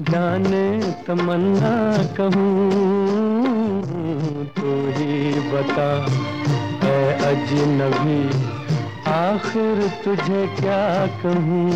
जाने तमन्ना कहूँ तो ही बता है अजनबी आखिर तुझे क्या कहूँ?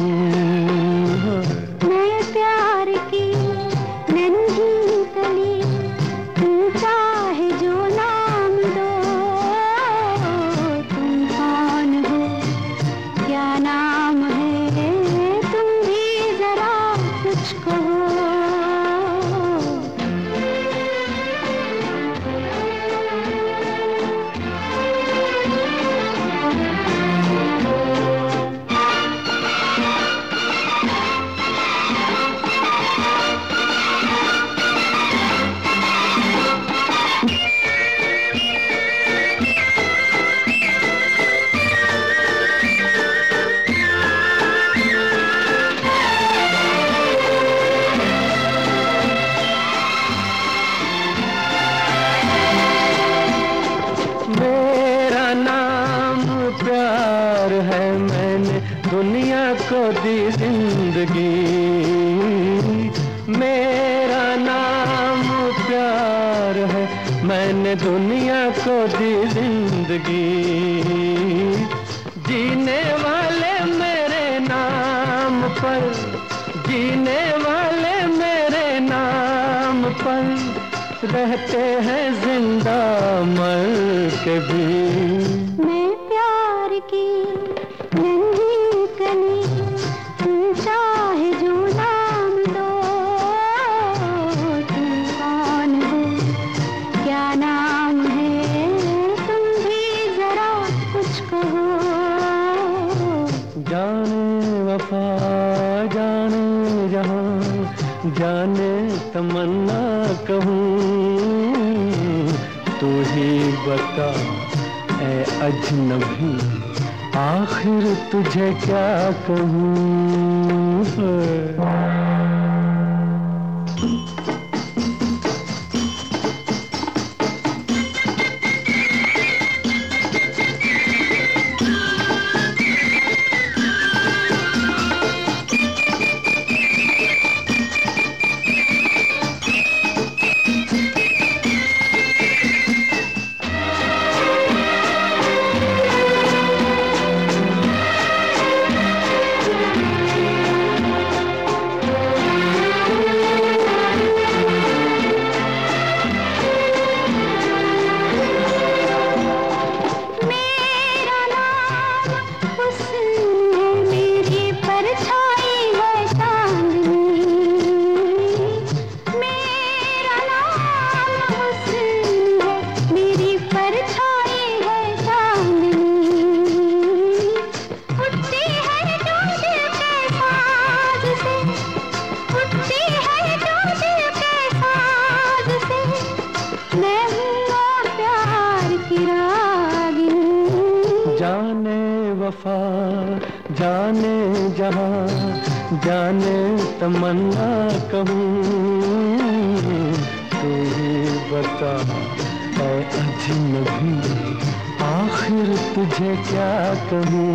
को दी ज़िंदगी। मेरा नाम प्यार है, मैंने दुनिया को दी ज़िंदगी। जीने वाले मेरे नाम पर, जीने वाले मेरे नाम पर रहते हैं ज़िंदा मर के भी। जाने तमन्ना कहूँ तू ही बता ए अजनबी आखिर तुझे क्या कहूँ? वफा जाने जहा, जाने तमन्ना कहूँ तू ही बता, ऐ अजनबी, आखिर तुझे क्या कहूँ?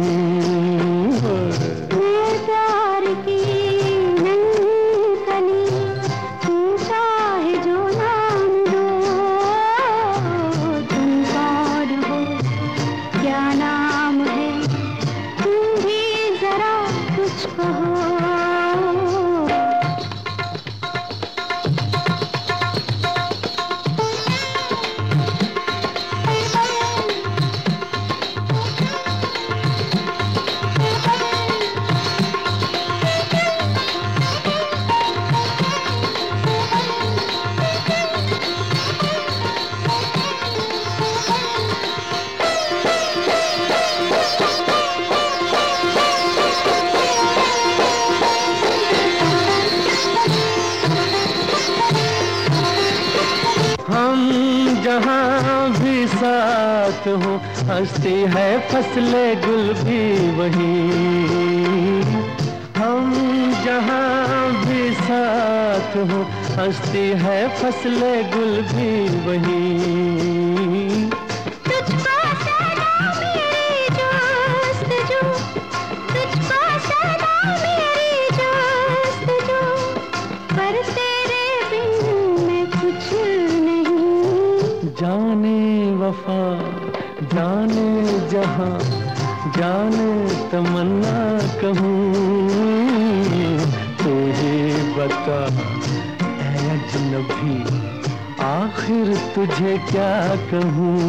हम जहाँ भी साथ हो, हंसती है, फसले, गुल भी वही। हम जहाँ भी साथ हो, हंसती है, फसले, गुल भी वही। तुझको मेरी जाने जहाँ जाने तमन्ना कहूँ। तुझे बता बता अजनबी आखिर तुझे क्या कहूँ?